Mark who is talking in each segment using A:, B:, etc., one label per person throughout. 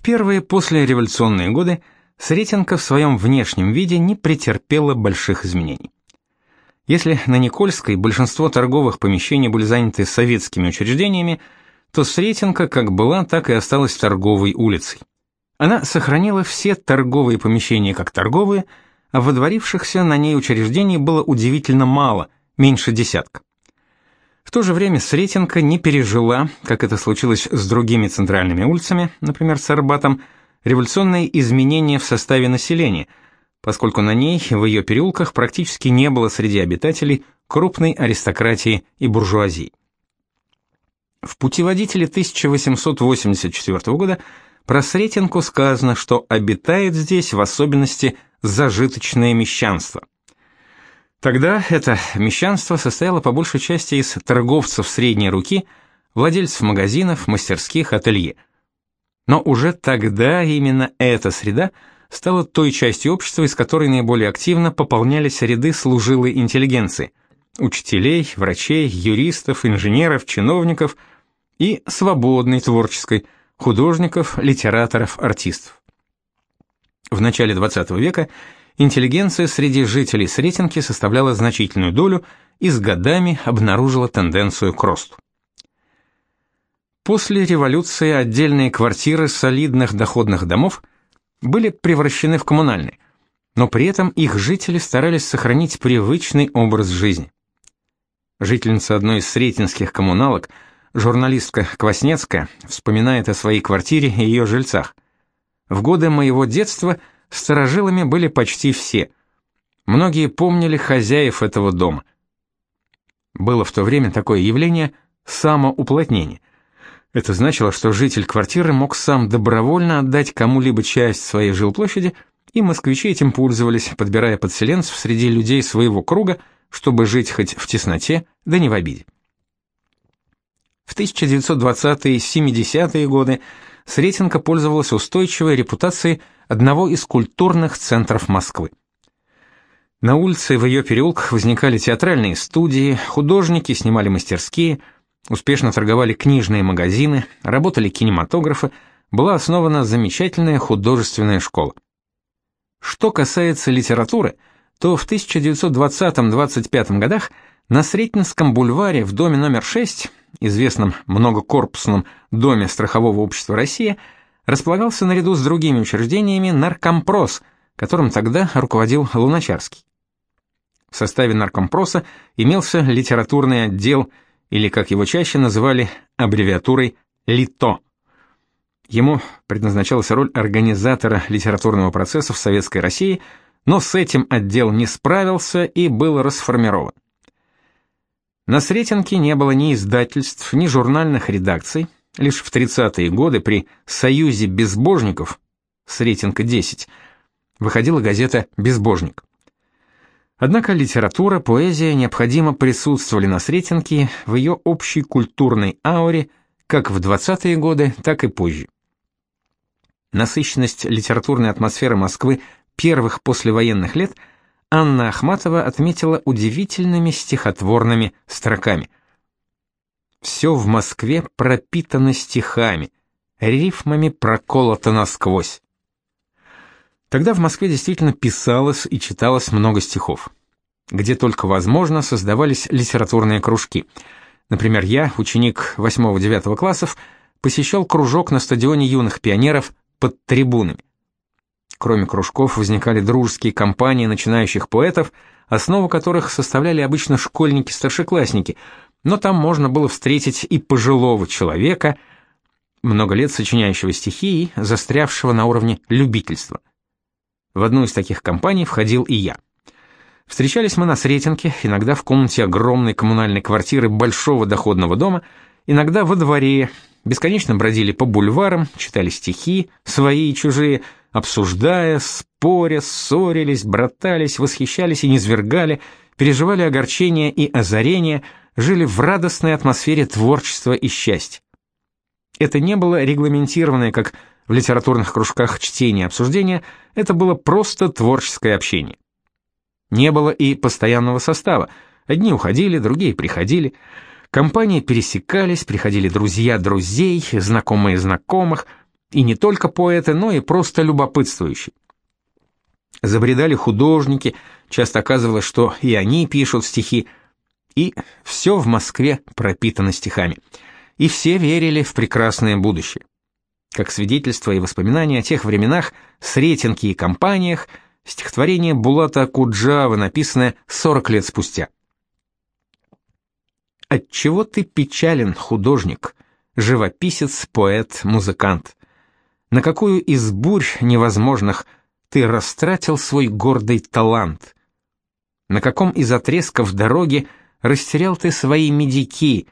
A: В первые послереволюционные годы Сретенка в своем внешнем виде не претерпела больших изменений. Если на Никольской большинство торговых помещений были заняты советскими учреждениями, то Сретенка как была, так и осталась торговой улицей. Она сохранила все торговые помещения как торговые, а водворившихся на ней учреждений было удивительно мало, меньше десятка. В то же время Сретенка не пережила, как это случилось с другими центральными улицами, например, с Арбатом, революционные изменения в составе населения, поскольку на ней в ее переулках практически не было среди обитателей крупной аристократии и буржуазии. В путеводителе 1884 года про Сретенку сказано, что обитает здесь в особенности зажиточное мещанство. Тогда это мещанство состояло по большей части из торговцев средней руки, владельцев магазинов, мастерских, ателье – но уже тогда именно эта среда стала той частью общества, из которой наиболее активно пополнялись ряды служилой интеллигенции – учителей, врачей, юристов, инженеров, чиновников и свободной творческой – художников, литераторов, артистов. В начале XX века интеллигенция среди жителей Сретенки составляла значительную долю и с годами обнаружила тенденцию к росту. После революции отдельные квартиры солидных доходных домов были превращены в коммунальные, но при этом их жители старались сохранить привычный образ жизни. Жительница одной из сретенских коммуналок, журналистка Кваснецкая, вспоминает о своей квартире и ее жильцах. В годы моего детства старожилами были почти все. Многие помнили хозяев этого дома. Было в то время такое явление самоуплотнение – это значило, что житель квартиры мог сам добровольно отдать кому-либо часть своей жилплощади, и москвичи этим пользовались, подбирая подселенцев среди людей своего круга, чтобы жить хоть в тесноте, да не в обиде. В 1920-е и 70-е годы Сретенка пользовалась устойчивой репутацией одного из культурных центров Москвы. На улице в ее переулках возникали театральные студии, художники снимали мастерские – Успешно торговали книжные магазины, работали кинематографы, была основана замечательная художественная школа. Что касается литературы, то в 1920-25 годах на Сретенском бульваре в доме номер 6, известном многокорпусном доме страхового общества России, располагался наряду с другими учреждениями наркомпрос, которым тогда руководил Луначарский. В составе наркомпроса имелся литературный отдел – или, как его чаще называли, аббревиатурой «ЛИТО». Ему предназначалась роль организатора литературного процесса в Советской России, но с этим отдел не справился и был расформирован. На Сретенке не было ни издательств, ни журнальных редакций, лишь в 30-е годы при «Союзе безбожников» Сретенка-10 выходила газета «Безбожник». Однако литература, поэзия необходимо присутствовали на Сретенке в ее общей культурной ауре как в 20-е годы, так и позже. Насыщенность литературной атмосферы Москвы первых послевоенных лет Анна Ахматова отметила удивительными стихотворными строками. «Все в Москве пропитано стихами, рифмами проколото насквозь. Тогда в Москве действительно писалось и читалось много стихов. Где только возможно, создавались литературные кружки. Например, я, ученик 8-9 классов, посещал кружок на стадионе юных пионеров под трибунами. Кроме кружков возникали дружеские компании начинающих поэтов, основу которых составляли обычно школьники-старшеклассники, но там можно было встретить и пожилого человека, много лет сочиняющего стихи и застрявшего на уровне любительства. В одну из таких компаний входил и я. Встречались мы на Сретенке, иногда в комнате огромной коммунальной квартиры большого доходного дома, иногда во дворе, бесконечно бродили по бульварам, читали стихи, свои и чужие, обсуждая, споря, ссорились, братались, восхищались и низвергали, переживали огорчения и озарения, жили в радостной атмосфере творчества и счастья. Это не было регламентированное, как в литературных кружках чтения и обсуждения это было просто творческое общение. Не было и постоянного состава. Одни уходили, другие приходили. Компании пересекались, приходили друзья друзей, знакомые знакомых. И не только поэты, но и просто любопытствующие. Забредали художники, часто оказывалось, что и они пишут стихи, и все в Москве пропитано стихами. И все верили в прекрасное будущее. Как свидетельство и воспоминания о тех временах, Сретенке и компаниях, стихотворение Булата Куджавы, написанное 40 лет спустя. Отчего ты печален, художник, живописец, поэт, музыкант? На какую из бурь невозможных ты растратил свой гордый талант? На каком из отрезков дороги растерял ты свои медики?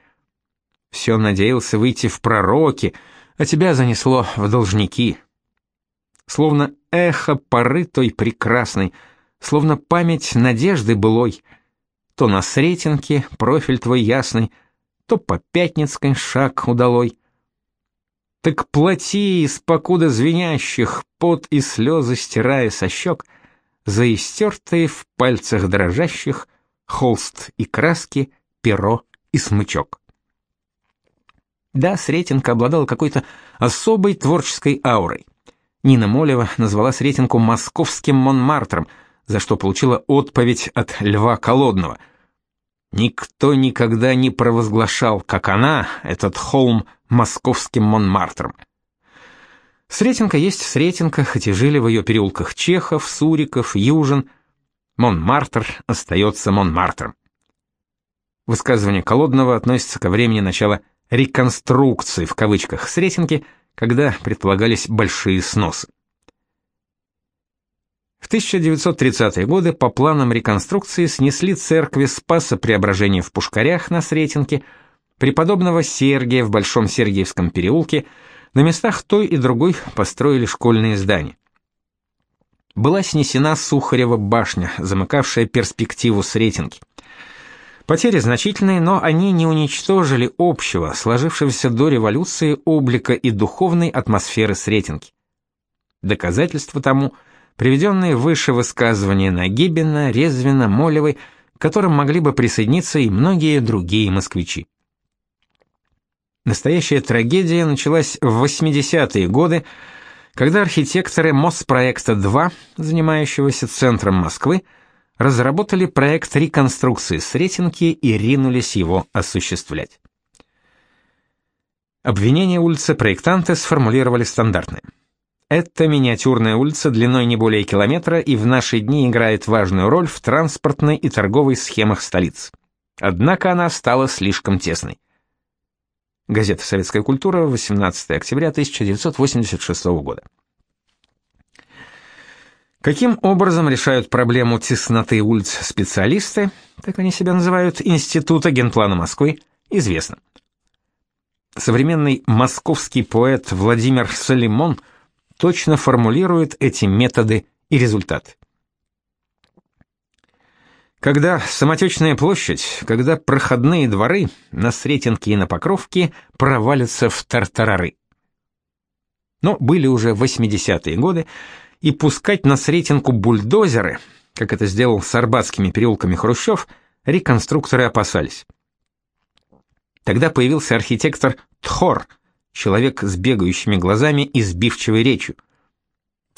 A: Все надеялся выйти в пророки — а тебя занесло в должники. Словно эхо поры той прекрасной, словно память надежды былой. То на Сретенке профиль твой ясный, то по Пятницкой шаг удалой. Так плати из покуда звенящих, пот и слезы стирая со щек, за истертые в пальцах дрожащих холст и краски, перо и смычок. Да, Сретенка обладала какой-то особой творческой аурой. Нина Молева назвала Сретенку московским Монмартром, за что получила отповедь от Льва Колодного. Никто никогда не провозглашал, как она, этот холм, московским Монмартром. Сретенка есть Сретенка, хоть и жили в ее переулках Чехов, Суриков, Южин. Монмартр остается Монмартром. Высказывание Колодного относится ко времени начала реконструкции в кавычках Сретенки, когда предполагались большие сносы. В 1930-е годы по планам реконструкции снесли церкви Спаса Преображения в Пушкарях на Сретенке, преподобного Сергия в Большом Сергиевском переулке, на местах той и другой построили школьные здания. Была снесена Сухарева башня, замыкавшая перспективу Сретенки. Потери значительные, но они не уничтожили общего, сложившегося до революции облика и духовной атмосферы Сретенки. Доказательство тому приведенные выше высказывания Нагибина, Резвина, Молевой, к которым могли бы присоединиться и многие другие москвичи. Настоящая трагедия началась в 80-е годы, когда архитекторы Моспроекта-2, занимающегося центром Москвы, разработали проект реконструкции Сретенки и ринулись его осуществлять. Обвинения улицы проектанты сформулировали стандартные. Это миниатюрная улица длиной не более километра и в наши дни играет важную роль в транспортной и торговой схемах столиц. Однако она стала слишком тесной. Газета «Советская культура», 18 октября 1986 года. Каким образом решают проблему тесноты улиц специалисты, так они себя называют, Института генплана Москвы, известно. Современный московский поэт Владимир Салимон точно формулирует эти методы и результаты. Когда самотечная площадь, когда проходные дворы на Сретенке и на Покровке провалятся в тартарары. Но были уже 80-е годы, и пускать на Сретенку бульдозеры, как это сделал с Арбатскими переулками Хрущев, реконструкторы опасались. Тогда появился архитектор Тхор, человек с бегающими глазами и сбивчивой речью.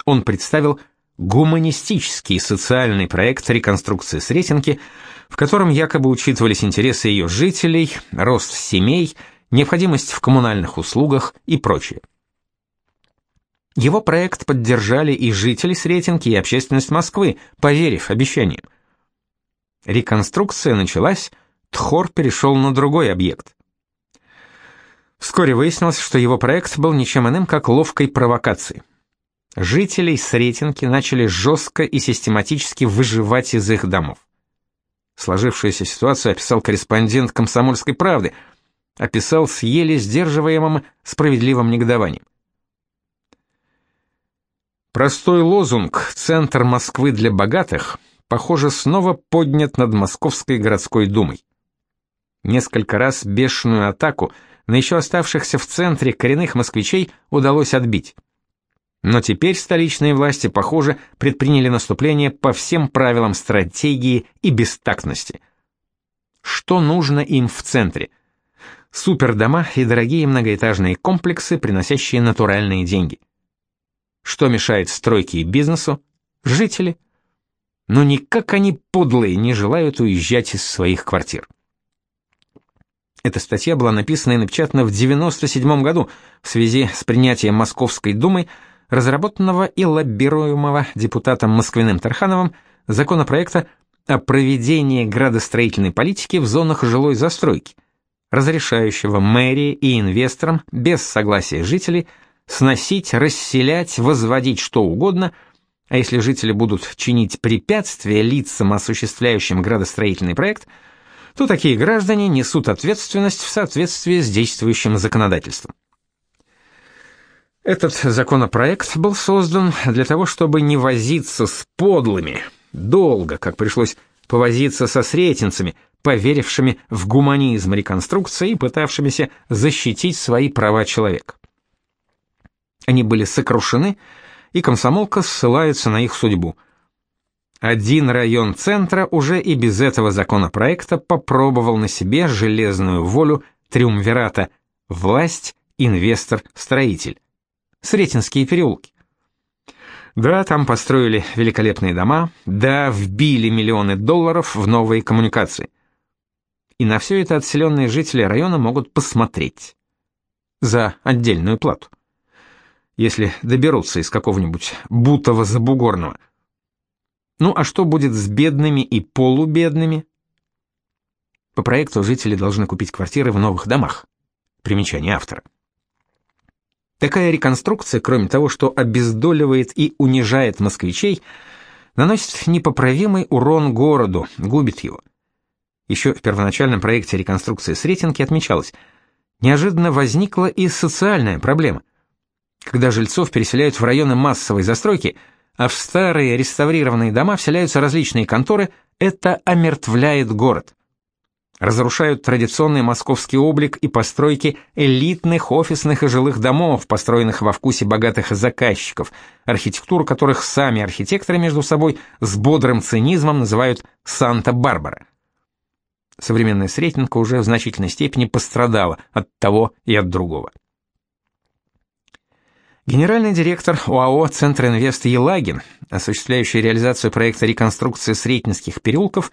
A: Он представил гуманистический социальный проект реконструкции Сретенки, в котором якобы учитывались интересы ее жителей, рост семей, необходимость в коммунальных услугах и прочее. Его проект поддержали и жители Сретенки, и общественность Москвы, поверив обещаниям. Реконструкция началась, Тхор перешел на другой объект. Вскоре выяснилось, что его проект был ничем иным, как ловкой провокацией. Жителей Сретенки начали жестко и систематически выживать из их домов. Сложившуюся ситуацию описал корреспондент «Комсомольской правды», описал с еле сдерживаемым справедливым негодованием. Простой лозунг «Центр Москвы для богатых» похоже снова поднят над Московской городской думой. Несколько раз бешеную атаку на еще оставшихся в центре коренных москвичей удалось отбить. Но теперь столичные власти, похоже, предприняли наступление по всем правилам стратегии и бестактности. Что нужно им в центре? супердома и дорогие многоэтажные комплексы, приносящие натуральные деньги. Что мешает стройке и бизнесу? Жители. Но никак они подлые не желают уезжать из своих квартир. Эта статья была написана и напечатана в 97 году в связи с принятием Московской Думой разработанного и лоббируемого депутатом Москвиным Тархановым законопроекта о проведении градостроительной политики в зонах жилой застройки, разрешающего мэрии и инвесторам без согласия жителей сносить, расселять, возводить что угодно, а если жители будут чинить препятствия лицам, осуществляющим градостроительный проект – то такие граждане несут ответственность в соответствии с действующим законодательством. Этот законопроект был создан для того, чтобы не возиться с подлыми, долго, как пришлось повозиться со сретенцами, поверившими в гуманизм реконструкции и пытавшимися защитить свои права человека. Они были сокрушены, и комсомолка ссылается на их судьбу – один район центра уже и без этого законопроекта попробовал на себе железную волю триумвирата власть, инвестор, строитель. Сретенские переулки. Да, там построили великолепные дома, да, вбили миллионы долларов в новые коммуникации. И на все это отселенные жители района могут посмотреть. За отдельную плату. Если доберутся из какого-нибудь Бутова-Забугорного – ну а что будет с бедными и полубедными? По проекту жители должны купить квартиры в новых домах. Примечание автора. Такая реконструкция, кроме того, что обездоливает и унижает москвичей, наносит непоправимый урон городу, губит его. Еще в первоначальном проекте реконструкции Сретенки отмечалось, неожиданно возникла и социальная проблема. Когда жильцов переселяют в районы массовой застройки – а в старые реставрированные дома вселяются различные конторы, это омертвляет город. Разрушают традиционный московский облик и постройки элитных офисных и жилых домов, построенных во вкусе богатых заказчиков, архитектуру которых сами архитекторы между собой с бодрым цинизмом называют «Санта-Барбара». Современная Сретенка уже в значительной степени пострадала от того и от другого. Генеральный директор ОАО «Центр Инвест» Елагин, осуществляющий реализацию проекта реконструкции Сретенских переулков,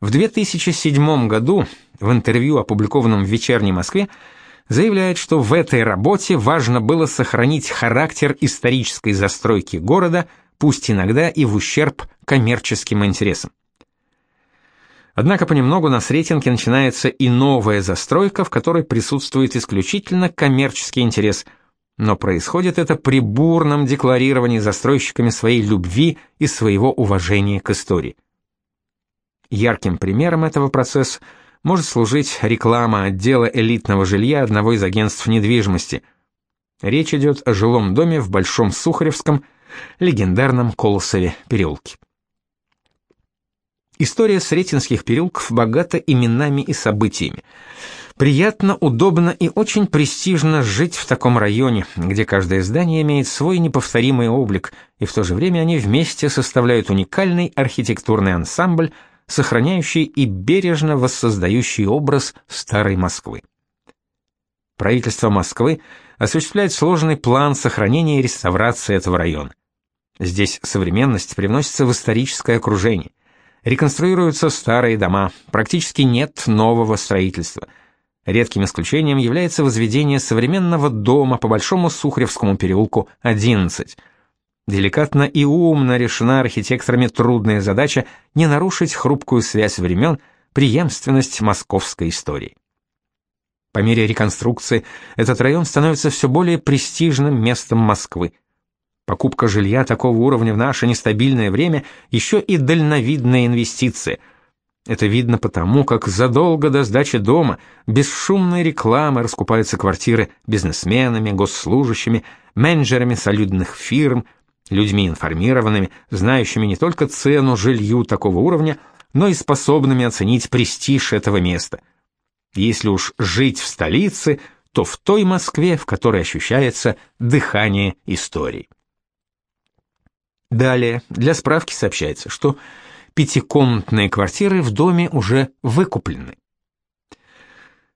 A: в 2007 году в интервью, опубликованном в «Вечерней Москве», заявляет, что в этой работе важно было сохранить характер исторической застройки города, пусть иногда и в ущерб коммерческим интересам. Однако понемногу на Сретенке начинается и новая застройка, в которой присутствует исключительно коммерческий интерес – но происходит это при бурном декларировании застройщиками своей любви и своего уважения к истории. Ярким примером этого процесса может служить реклама отдела элитного жилья одного из агентств недвижимости. Речь идет о жилом доме в Большом Сухаревском, легендарном Колосове переулке. История Сретенских переулков богата именами и событиями. Приятно, удобно и очень престижно жить в таком районе, где каждое здание имеет свой неповторимый облик, и в то же время они вместе составляют уникальный архитектурный ансамбль, сохраняющий и бережно воссоздающий образ старой Москвы. Правительство Москвы осуществляет сложный план сохранения и реставрации этого района. Здесь современность привносится в историческое окружение. Реконструируются старые дома, практически нет нового строительства – Редким исключением является возведение современного дома по Большому Сухаревскому переулку 11. Деликатно и умно решена архитекторами трудная задача не нарушить хрупкую связь времен, преемственность московской истории. По мере реконструкции этот район становится все более престижным местом Москвы. Покупка жилья такого уровня в наше нестабильное время еще и дальновидная инвестиция – это видно потому, как задолго до сдачи дома без шумной рекламы раскупаются квартиры бизнесменами, госслужащими, менеджерами солидных фирм, людьми информированными, знающими не только цену жилью такого уровня, но и способными оценить престиж этого места. Если уж жить в столице, то в той Москве, в которой ощущается дыхание истории. Далее, для справки сообщается, что пятикомнатные квартиры в доме уже выкуплены.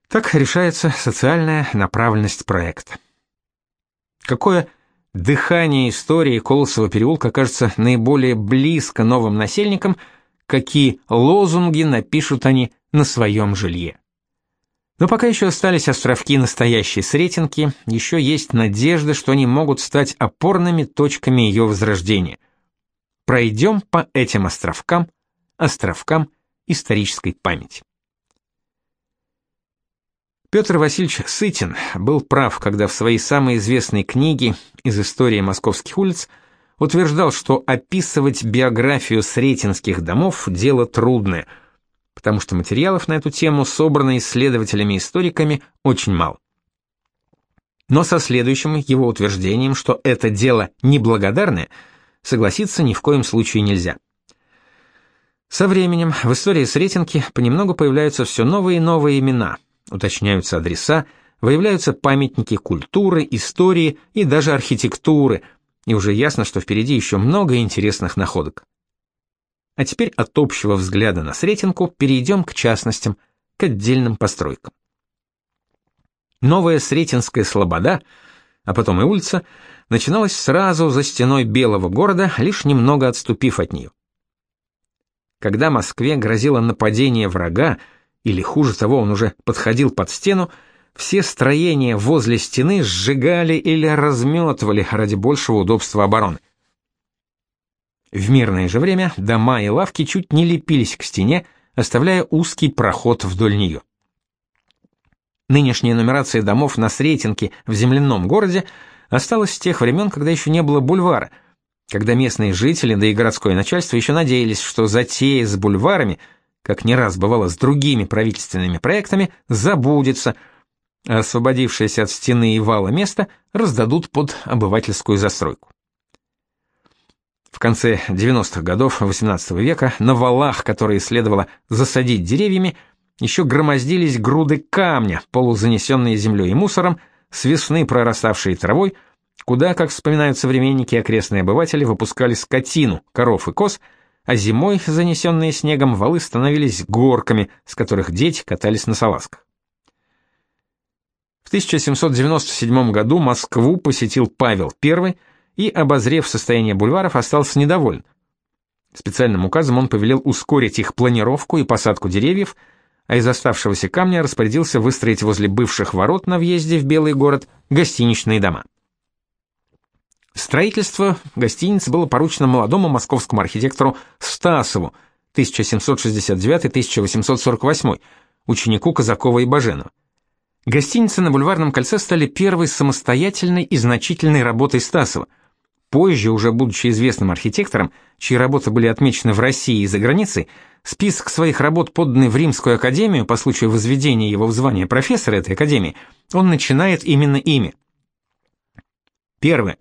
A: Так решается социальная направленность проекта. Какое дыхание истории Колосова переулка кажется наиболее близко новым насельникам, какие лозунги напишут они на своем жилье. Но пока еще остались островки настоящей Сретенки, еще есть надежда, что они могут стать опорными точками ее возрождения. Пройдем по этим островкам, островкам исторической памяти. Петр Васильевич Сытин был прав, когда в своей самой известной книге «Из истории московских улиц» утверждал, что описывать биографию сретенских домов – дело трудное, потому что материалов на эту тему собрано исследователями-историками очень мало. Но со следующим его утверждением, что это дело неблагодарное, согласиться ни в коем случае нельзя. Со временем в истории Сретенки понемногу появляются все новые и новые имена, уточняются адреса, выявляются памятники культуры, истории и даже архитектуры – и уже ясно, что впереди еще много интересных находок. А теперь от общего взгляда на Сретенку перейдем к частностям, к отдельным постройкам. Новая Сретенская слобода, а потом и улица, начиналась сразу за стеной Белого города, лишь немного отступив от нее. Когда Москве грозило нападение врага, или хуже того, он уже подходил под стену, все строения возле стены сжигали или разметывали ради большего удобства обороны. В мирное же время дома и лавки чуть не лепились к стене, оставляя узкий проход вдоль нее. Нынешняя нумерация домов на Сретенке в земляном городе осталась с тех времен, когда еще не было бульвара, когда местные жители, да и городское начальство еще надеялись, что затея с бульварами, как не раз бывало с другими правительственными проектами, забудется – освободившееся от стены и вала место раздадут под обывательскую застройку. В конце 90-х годов XVIII века на валах, которые следовало засадить деревьями, еще громоздились груды камня, полузанесенные землей и мусором, с весны прораставшие травой, куда, как вспоминают современники и окрестные обыватели, выпускали скотину, коров и коз, а зимой, занесенные снегом, валы становились горками, с которых дети катались на салазках. В 1797 году Москву посетил Павел I и, обозрев состояние бульваров, остался недоволен. Специальным указом он повелел ускорить их планировку и посадку деревьев, а из оставшегося камня распорядился выстроить возле бывших ворот на въезде в Белый город гостиничные дома. Строительство гостиницы было поручено молодому московскому архитектору Стасову 1769-1848, ученику Казакова и Баженова. Гостиницы на Бульварном кольце стали первой самостоятельной и значительной работой Стасова. Позже, уже будучи известным архитектором, чьи работы были отмечены в России и за границей, список своих работ, поданный в Римскую академию по случаю возведения его в звание профессора этой академии, он начинает именно ими. Первое.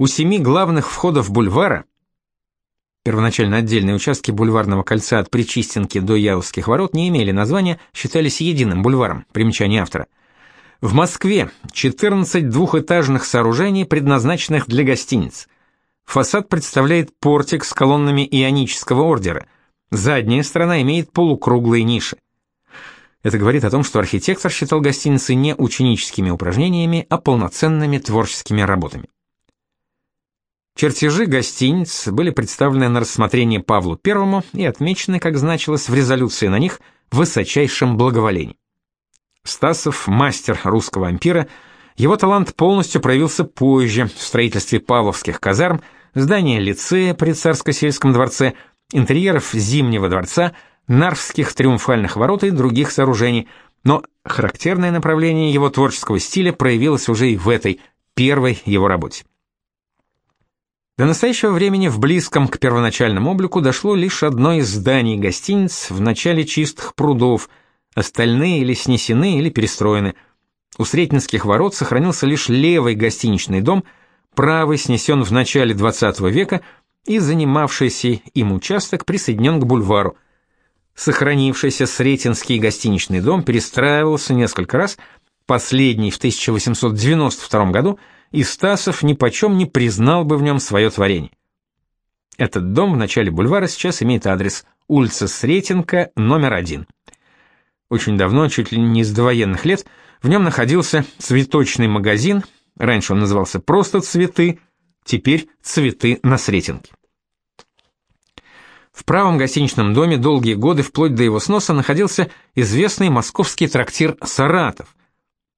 A: У семи главных входов бульвара Первоначально отдельные участки бульварного кольца от Причистенки до Яузских ворот не имели названия, считались единым бульваром, примечание автора. В Москве 14 двухэтажных сооружений, предназначенных для гостиниц. Фасад представляет портик с колоннами ионического ордера. Задняя сторона имеет полукруглые ниши. Это говорит о том, что архитектор считал гостиницы не ученическими упражнениями, а полноценными творческими работами. Чертежи гостиниц были представлены на рассмотрение Павлу I и отмечены, как значилось в резолюции на них, высочайшим благоволением. Стасов – мастер русского ампира, его талант полностью проявился позже в строительстве павловских казарм, здания лицея при царско-сельском дворце, интерьеров Зимнего дворца, Нарвских триумфальных ворот и других сооружений, но характерное направление его творческого стиля проявилось уже и в этой, первой его работе. До настоящего времени в близком к первоначальному облику дошло лишь одно из зданий гостиниц в начале чистых прудов, остальные или снесены, или перестроены. У Сретенских ворот сохранился лишь левый гостиничный дом, правый снесен в начале XX века и занимавшийся им участок присоединен к бульвару. Сохранившийся Сретенский гостиничный дом перестраивался несколько раз, последний в 1892 году – и Стасов ни почем не признал бы в нем свое творение. Этот дом в начале бульвара сейчас имеет адрес улица Сретенка, номер один. Очень давно, чуть ли не с довоенных лет, в нем находился цветочный магазин, раньше он назывался просто «Цветы», теперь «Цветы на Сретенке». В правом гостиничном доме долгие годы, вплоть до его сноса, находился известный московский трактир «Саратов».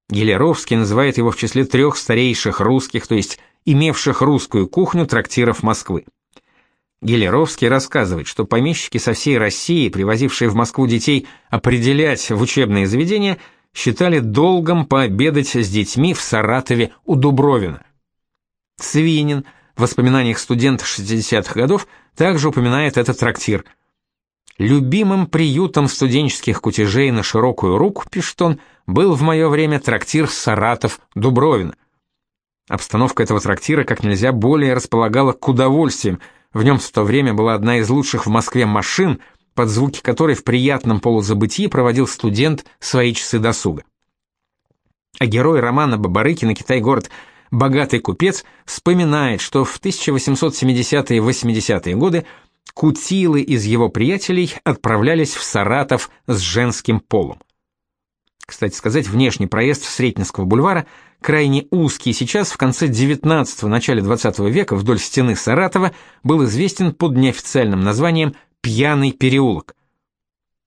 A: Гелеровский называет его в числе трех старейших русских, то есть имевших русскую кухню трактиров Москвы. Гелеровский рассказывает, что помещики со всей России, привозившие в Москву детей определять в учебные заведения, считали долгом пообедать с детьми в Саратове у Дубровина. Свинин в воспоминаниях студента 60-х годов также упоминает этот трактир. «Любимым приютом студенческих кутежей на широкую руку, пишет он, был в мое время трактир Саратов-Дубровина. Обстановка этого трактира как нельзя более располагала к удовольствиям, в нем в то время была одна из лучших в Москве машин, под звуки которой в приятном полузабытии проводил студент свои часы досуга. А герой романа Бабарыкина «Китай-город» богатый купец вспоминает, что в 1870-е и 80-е годы кутилы из его приятелей отправлялись в Саратов с женским полом. Кстати сказать, внешний проезд Сретенского бульвара крайне узкий сейчас в конце XIX – начале XX века вдоль стены Саратова был известен под неофициальным названием «Пьяный переулок».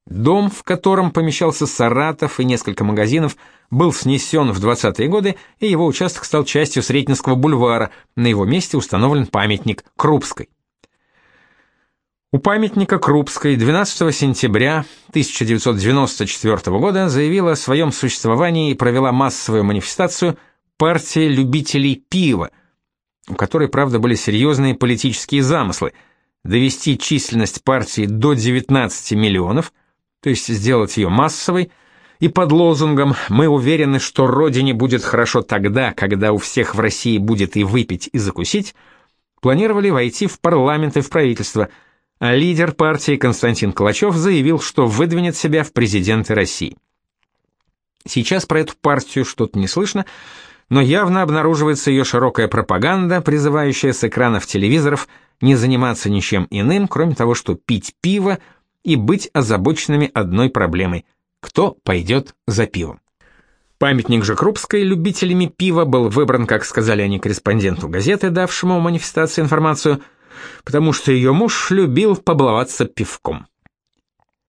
A: Дом, в котором помещался Саратов и несколько магазинов, был снесен в 20-е годы, и его участок стал частью Сретенского бульвара, на его месте установлен памятник Крупской. У памятника Крупской 12 сентября 1994 года заявила о своем существовании и провела массовую манифестацию партия любителей пива, у которой, правда, были серьезные политические замыслы – довести численность партии до 19 миллионов, то есть сделать ее массовой, и под лозунгом «Мы уверены, что Родине будет хорошо тогда, когда у всех в России будет и выпить, и закусить», планировали войти в парламент и в правительство – лидер партии Константин Калачев заявил, что выдвинет себя в президенты России. Сейчас про эту партию что-то не слышно, но явно обнаруживается ее широкая пропаганда, призывающая с экранов телевизоров не заниматься ничем иным, кроме того, что пить пиво и быть озабоченными одной проблемой – кто пойдет за пивом. Памятник же Крупской любителями пива был выбран, как сказали они корреспонденту газеты, давшему манифестации информацию – потому что ее муж любил побаловаться пивком.